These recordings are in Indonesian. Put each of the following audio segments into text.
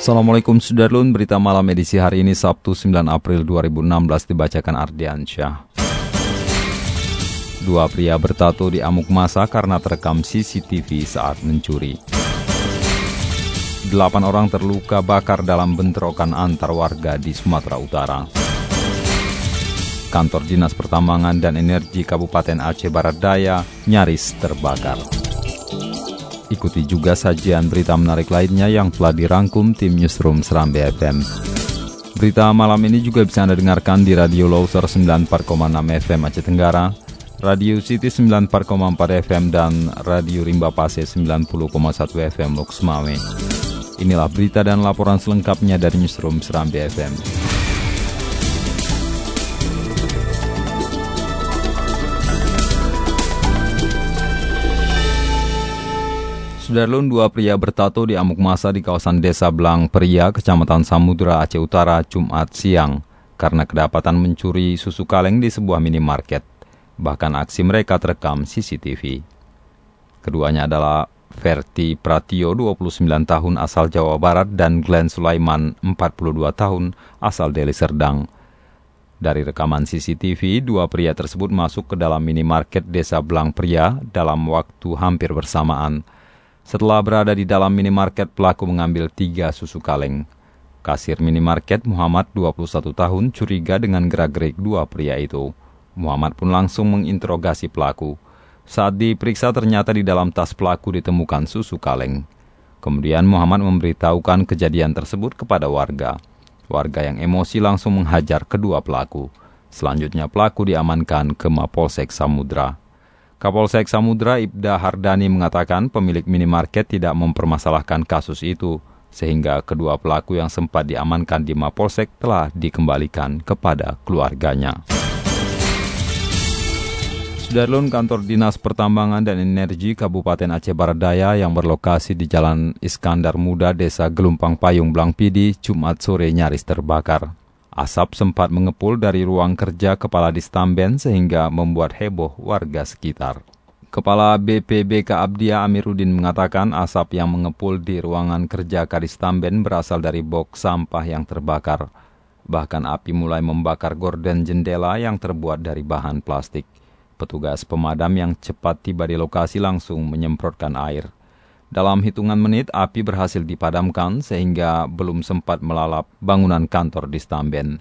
Assalamualaikum Sudarlun, berita malam edisi hari ini Sabtu 9 April 2016 dibacakan Ardiansyah. Dua pria bertato di amuk masa karena terekam CCTV saat mencuri. Delapan orang terluka bakar dalam bentrokan antar warga di Sumatera Utara. Kantor Dinas Pertambangan dan Energi Kabupaten Aceh Barat Daya nyaris terbakar. Ikuti juga sajian berita menarik lainnya yang telah dirangkum tim Newsroom Serambi FM. Berita malam ini juga bisa Anda dengarkan di Radio Loser 94,6 FM Aceh Tenggara, Radio City 94,4 FM, dan Radio Rimba Pase 90,1 FM Lok Semawe. Inilah berita dan laporan selengkapnya dari Newsroom Serambi FM. Sudarlun dua pria bertato di amuk masa di kawasan Desa Belang Peria, Kecamatan Samudra, Aceh Utara, Jumat siang karena kedapatan mencuri susu kaleng di sebuah minimarket. Bahkan aksi mereka terekam CCTV. Keduanya adalah Verti Pratio, 29 tahun asal Jawa Barat, dan Glenn Sulaiman, 42 tahun asal Deli Serdang. Dari rekaman CCTV, dua pria tersebut masuk ke dalam minimarket Desa Belang Pria dalam waktu hampir bersamaan. Setelah berada di dalam minimarket, pelaku mengambil tiga susu kaleng. Kasir minimarket Muhammad 21 tahun curiga dengan gerak-gerik dua pria itu. Muhammad pun langsung menginterogasi pelaku. Saat diperiksa ternyata di dalam tas pelaku ditemukan susu kaleng. Kemudian Muhammad memberitahukan kejadian tersebut kepada warga. Warga yang emosi langsung menghajar kedua pelaku. Selanjutnya pelaku diamankan ke Mapolsek Samudra. Kapolsek Samudra Ibda Hardani mengatakan pemilik minimarket tidak mempermasalahkan kasus itu, sehingga kedua pelaku yang sempat diamankan di Mapolsek telah dikembalikan kepada keluarganya. Sudarlun kantor Dinas Pertambangan dan Energi Kabupaten Aceh Barat Daya yang berlokasi di Jalan Iskandar Muda, Desa Gelumpang Payung, Blangpidi, Jumat sore nyaris terbakar. Asap sempat mengepul dari ruang kerja kepala Distamben sehingga membuat heboh warga sekitar. Kepala BPBK Abdia Amiruddin mengatakan asap yang mengepul di ruangan kerja Kadistamben berasal dari box sampah yang terbakar. Bahkan api mulai membakar gorden jendela yang terbuat dari bahan plastik. Petugas pemadam yang cepat tiba di lokasi langsung menyemprotkan air. Dalam hitungan menit, api berhasil dipadamkan sehingga belum sempat melalap bangunan kantor di Stamben.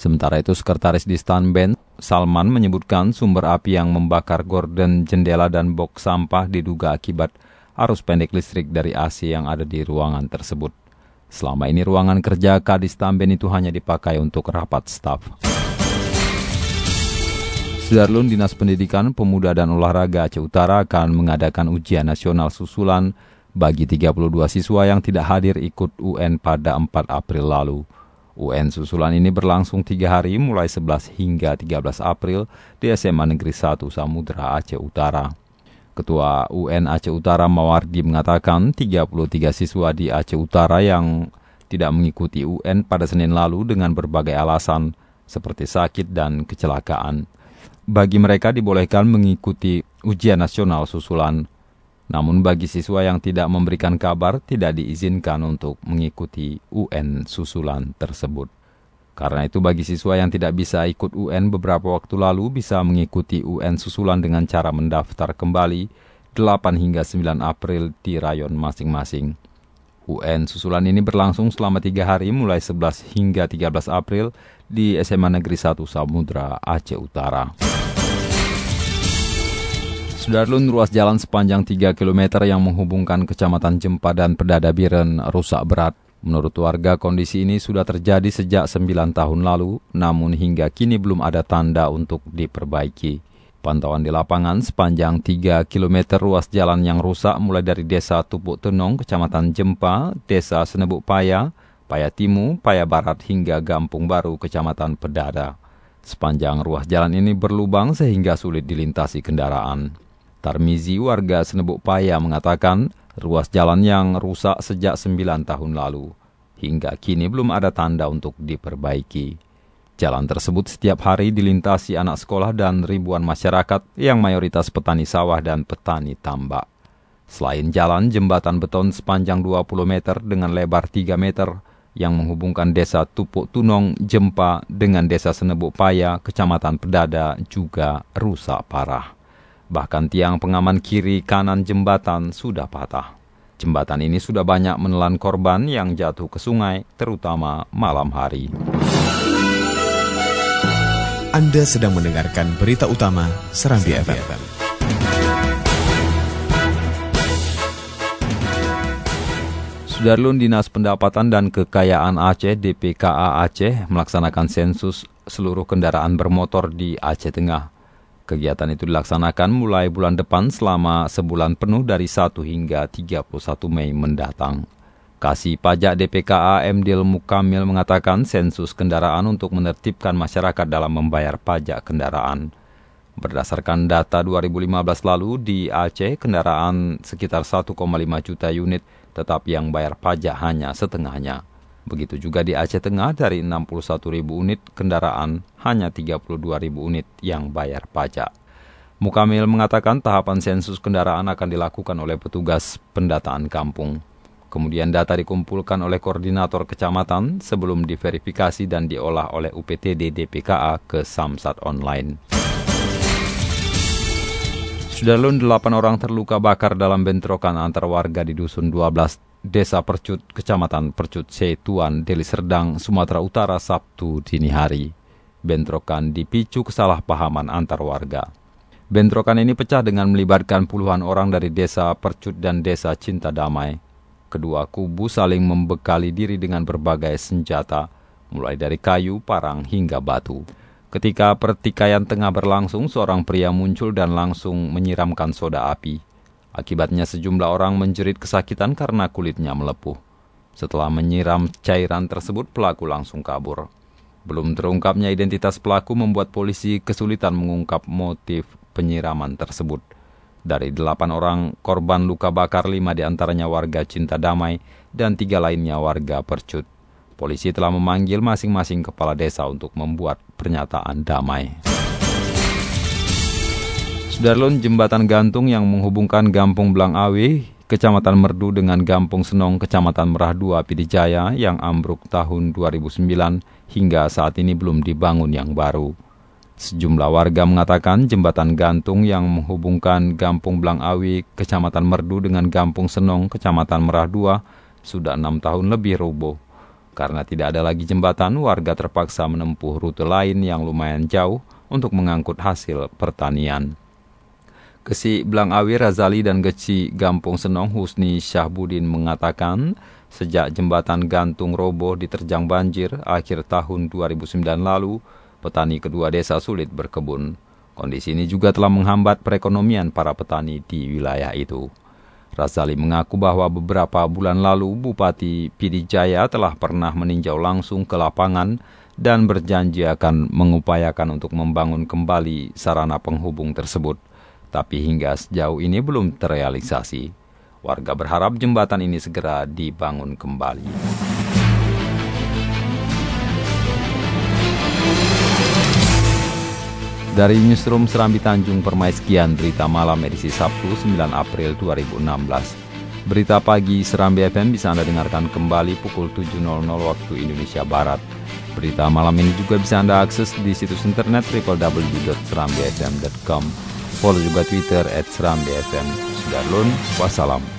Sementara itu, Sekretaris di Stamben, Salman menyebutkan sumber api yang membakar gorden jendela dan box sampah diduga akibat arus pendek listrik dari AC yang ada di ruangan tersebut. Selama ini ruangan kerja Kadis Tamben itu hanya dipakai untuk rapat staf. Sudarlun Dinas Pendidikan, Pemuda dan Olahraga Aceh Utara akan mengadakan ujian nasional susulan bagi 32 siswa yang tidak hadir ikut UN pada 4 April lalu. UN susulan ini berlangsung tiga hari mulai 11 hingga 13 April di SMA Negeri 1 Samudra Aceh Utara. Ketua UN Aceh Utara Mawardi mengatakan 33 siswa di Aceh Utara yang tidak mengikuti UN pada Senin lalu dengan berbagai alasan seperti sakit dan kecelakaan bagi mereka dibolehkan mengikuti ujian nasional susulan. Namun bagi siswa yang tidak memberikan kabar tidak diizinkan untuk mengikuti UN susulan tersebut. Karena itu bagi siswa yang tidak bisa ikut UN beberapa waktu lalu bisa mengikuti UN susulan dengan cara mendaftar kembali 8 hingga 9 April di rayon masing-masing. UN susulan ini berlangsung selama tiga hari mulai 11 hingga 13 April di SMA Negeri 1 Samudra Aceh Utara. Sudarlun ruas jalan sepanjang 3 km yang menghubungkan Kecamatan Jempa dan Pedada Biren rusak berat. Menurut warga, kondisi ini sudah terjadi sejak 9 tahun lalu, namun hingga kini belum ada tanda untuk diperbaiki. Pantauan di lapangan sepanjang 3 km ruas jalan yang rusak mulai dari Desa Tupuk Tenong, Kecamatan Jempa, Desa Senebuk Paya, Paya Timu, Paya Barat hingga Gampung Baru, Kecamatan Pedada. Sepanjang ruas jalan ini berlubang sehingga sulit dilintasi kendaraan. Tarmizi warga Senebuk Paya mengatakan ruas jalan yang rusak sejak 9 tahun lalu. Hingga kini belum ada tanda untuk diperbaiki. Jalan tersebut setiap hari dilintasi anak sekolah dan ribuan masyarakat yang mayoritas petani sawah dan petani tambak. Selain jalan, jembatan beton sepanjang 20 meter dengan lebar 3 meter yang menghubungkan desa Tupuk Tunong, Jempa dengan desa Senebuk Paya, kecamatan Pedada juga rusak parah. Bahkan tiang pengaman kiri kanan jembatan sudah patah. Jembatan ini sudah banyak menelan korban yang jatuh ke sungai, terutama malam hari. Anda sedang mendengarkan berita utama Serambi FM. Sudarlun Dinas Pendapatan dan Kekayaan Aceh DPKA Aceh melaksanakan sensus seluruh kendaraan bermotor di Aceh Tengah. Kegiatan itu dilaksanakan mulai bulan depan selama sebulan penuh dari 1 hingga 31 Mei mendatang. Kasih pajak DPKA Mdil Mukamil mengatakan sensus kendaraan untuk menertibkan masyarakat dalam membayar pajak kendaraan. Berdasarkan data 2015 lalu di Aceh, kendaraan sekitar 1,5 juta unit tetapi yang bayar pajak hanya setengahnya. Begitu juga di Aceh Tengah dari 61 ribu unit kendaraan hanya 32 ribu unit yang bayar pajak. Mukamil mengatakan tahapan sensus kendaraan akan dilakukan oleh petugas pendataan kampung. Kemudian data dikumpulkan oleh koordinator kecamatan sebelum diverifikasi dan diolah oleh UPTD DPKA ke Samsat Online. Sudarlun delapan orang terluka bakar dalam bentrokan antar warga di Dusun 12, Desa Percut, Kecamatan Percut Setuan, Deli Serdang, Sumatera Utara, Sabtu dini hari. Bentrokan dipicu kesalahpahaman antar warga. Bentrokan ini pecah dengan melibatkan puluhan orang dari Desa Percut dan Desa Cinta Damai. Kedua kubu saling membekali diri dengan berbagai senjata, mulai dari kayu, parang, hingga batu. Ketika pertikaian tengah berlangsung, seorang pria muncul dan langsung menyiramkan soda api. Akibatnya sejumlah orang menjerit kesakitan karena kulitnya melepuh. Setelah menyiram cairan tersebut, pelaku langsung kabur. Belum terungkapnya identitas pelaku membuat polisi kesulitan mengungkap motif penyiraman tersebut. Dari delapan orang korban luka bakar, lima di antaranya warga cinta damai dan tiga lainnya warga percut. Polisi telah memanggil masing-masing kepala desa untuk membuat pernyataan damai. Sudarlun jembatan gantung yang menghubungkan Gampung Belang Awi, Kecamatan Merdu dengan Gampung Senong, Kecamatan Merah 2, Pidijaya yang ambruk tahun 2009 hingga saat ini belum dibangun yang baru. Sejumlah warga mengatakan jembatan gantung yang menghubungkan Gampung Belang Awi, Kecamatan Merdu dengan Gampung Senong, Kecamatan Merah 2 sudah enam tahun lebih roboh. Karena tidak ada lagi jembatan, warga terpaksa menempuh rute lain yang lumayan jauh untuk mengangkut hasil pertanian. Kesi Awi Razali dan Geci Gampung Senong Husni Syahbudin mengatakan, sejak jembatan gantung roboh diterjang banjir akhir tahun 2009 lalu, petani kedua desa sulit berkebun. Kondisi ini juga telah menghambat perekonomian para petani di wilayah itu. Razali mengaku bahwa beberapa bulan lalu Bupati Pidijaya telah pernah meninjau langsung ke lapangan dan berjanji akan mengupayakan untuk membangun kembali sarana penghubung tersebut. Tapi hingga sejauh ini belum terrealisasi. Warga berharap jembatan ini segera dibangun kembali. Dari Newsroom Serambi Tanjung Permaiskian Berita Malam edisi Sabtu 9 April 2016. Berita pagi Serambi FM bisa Anda dengarkan kembali pukul 7.00 waktu Indonesia Barat. Berita malam ini juga bisa Anda akses di situs internet www.serambifm.com. Follow juga Twitter at Serambi FM. Sudarlun, wassalam.